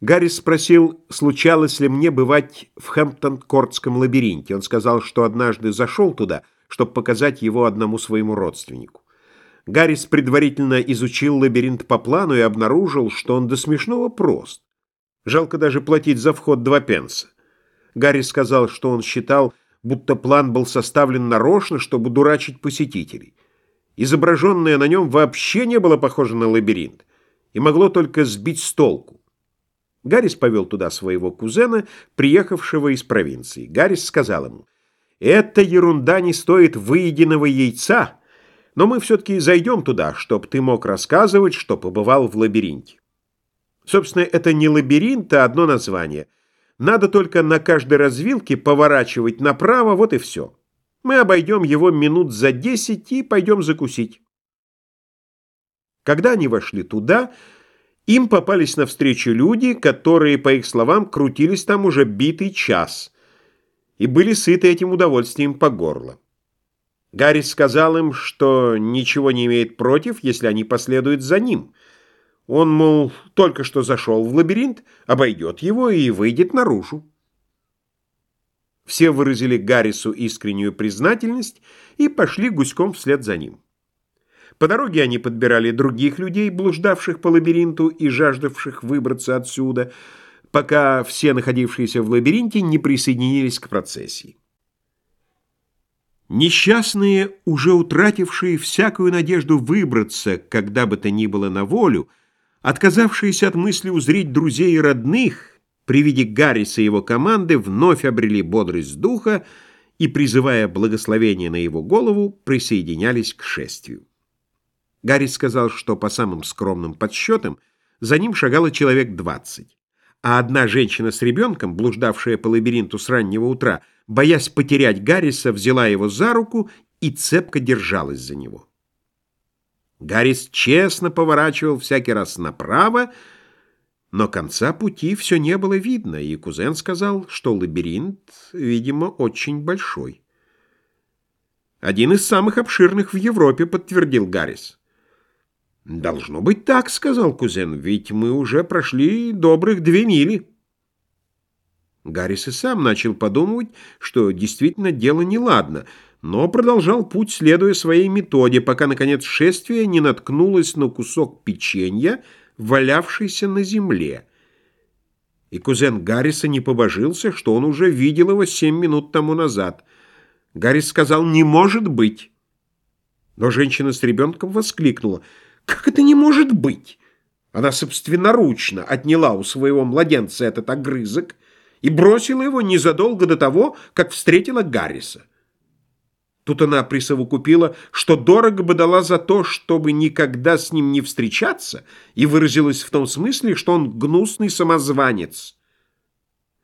Гаррис спросил, случалось ли мне бывать в Хэмптон-Кортском лабиринте. Он сказал, что однажды зашел туда, чтобы показать его одному своему родственнику. Гаррис предварительно изучил лабиринт по плану и обнаружил, что он до смешного прост. Жалко даже платить за вход два пенса. Гаррис сказал, что он считал, будто план был составлен нарочно, чтобы дурачить посетителей. Изображенное на нем вообще не было похоже на лабиринт и могло только сбить с толку. Гаррис повел туда своего кузена, приехавшего из провинции. Гаррис сказал ему, «Эта ерунда не стоит выеденного яйца, но мы все-таки зайдем туда, чтобы ты мог рассказывать, что побывал в лабиринте». Собственно, это не лабиринт, а одно название. Надо только на каждой развилке поворачивать направо, вот и все. Мы обойдем его минут за десять и пойдем закусить. Когда они вошли туда, им попались навстречу люди, которые, по их словам, крутились там уже битый час и были сыты этим удовольствием по горло. Гаррис сказал им, что ничего не имеет против, если они последуют за ним. Он, мол, только что зашел в лабиринт, обойдет его и выйдет наружу. Все выразили Гаррису искреннюю признательность и пошли гуськом вслед за ним. По дороге они подбирали других людей, блуждавших по лабиринту и жаждавших выбраться отсюда, пока все находившиеся в лабиринте не присоединились к процессии. Несчастные, уже утратившие всякую надежду выбраться, когда бы то ни было на волю, отказавшиеся от мысли узреть друзей и родных, при виде Гарриса и его команды вновь обрели бодрость духа и, призывая благословение на его голову, присоединялись к шествию. Гарри сказал, что по самым скромным подсчетам за ним шагало человек двадцать, а одна женщина с ребенком, блуждавшая по лабиринту с раннего утра, боясь потерять Гарриса, взяла его за руку и цепко держалась за него. Гаррис честно поворачивал всякий раз направо, но конца пути все не было видно, и кузен сказал, что лабиринт, видимо, очень большой. «Один из самых обширных в Европе», — подтвердил Гаррис. «Должно быть так», — сказал кузен, — «ведь мы уже прошли добрых две мили». Гаррис и сам начал подумывать, что действительно дело неладно, но продолжал путь, следуя своей методе, пока, наконец, шествие не наткнулось на кусок печенья, валявшийся на земле. И кузен Гарриса не побожился, что он уже видел его семь минут тому назад. Гаррис сказал «не может быть». Но женщина с ребенком воскликнула — как это не может быть? Она собственноручно отняла у своего младенца этот огрызок и бросила его незадолго до того, как встретила Гарриса. Тут она присовокупила, что дорого бы дала за то, чтобы никогда с ним не встречаться, и выразилась в том смысле, что он гнусный самозванец.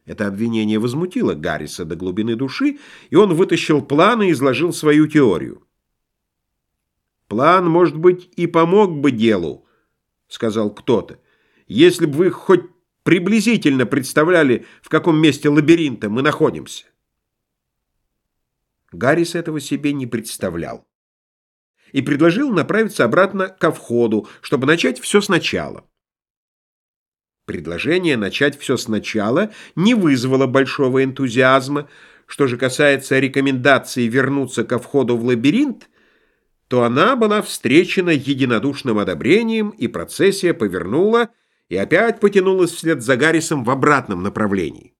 Это обвинение возмутило Гарриса до глубины души, и он вытащил план и изложил свою теорию. План, может быть, и помог бы делу, сказал кто-то, если бы вы хоть приблизительно представляли, в каком месте лабиринта мы находимся. Гаррис этого себе не представлял и предложил направиться обратно ко входу, чтобы начать все сначала. Предложение начать все сначала не вызвало большого энтузиазма. Что же касается рекомендации вернуться ко входу в лабиринт, то она была встречена единодушным одобрением, и процессия повернула и опять потянулась вслед за Гаррисом в обратном направлении.